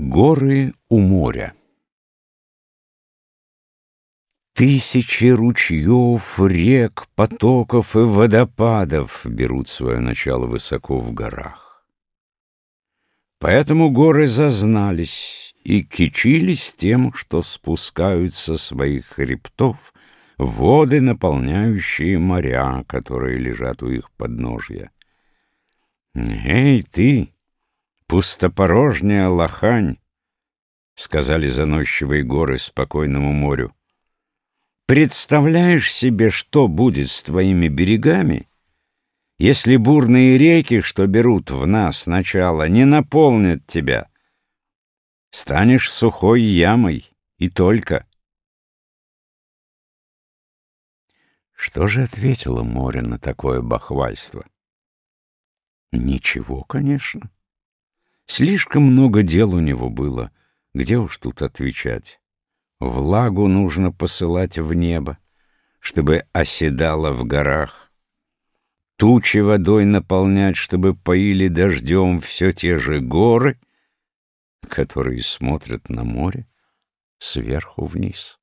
Горы у моря Тысячи ручьев, рек, потоков и водопадов берут свое начало высоко в горах. Поэтому горы зазнались и кичились тем, что спускают со своих хребтов воды, наполняющие моря, которые лежат у их подножья. «Эй, ты!» Пустопорожняя лохань, — сказали заносчивые горы спокойному морю. Представляешь себе, что будет с твоими берегами, если бурные реки, что берут в нас начало, не наполнят тебя? Станешь сухой ямой, и только. Что же ответило море на такое бахвальство? Ничего, конечно. Слишком много дел у него было, где уж тут отвечать. Влагу нужно посылать в небо, чтобы оседало в горах. Тучи водой наполнять, чтобы поили дождем все те же горы, которые смотрят на море сверху вниз.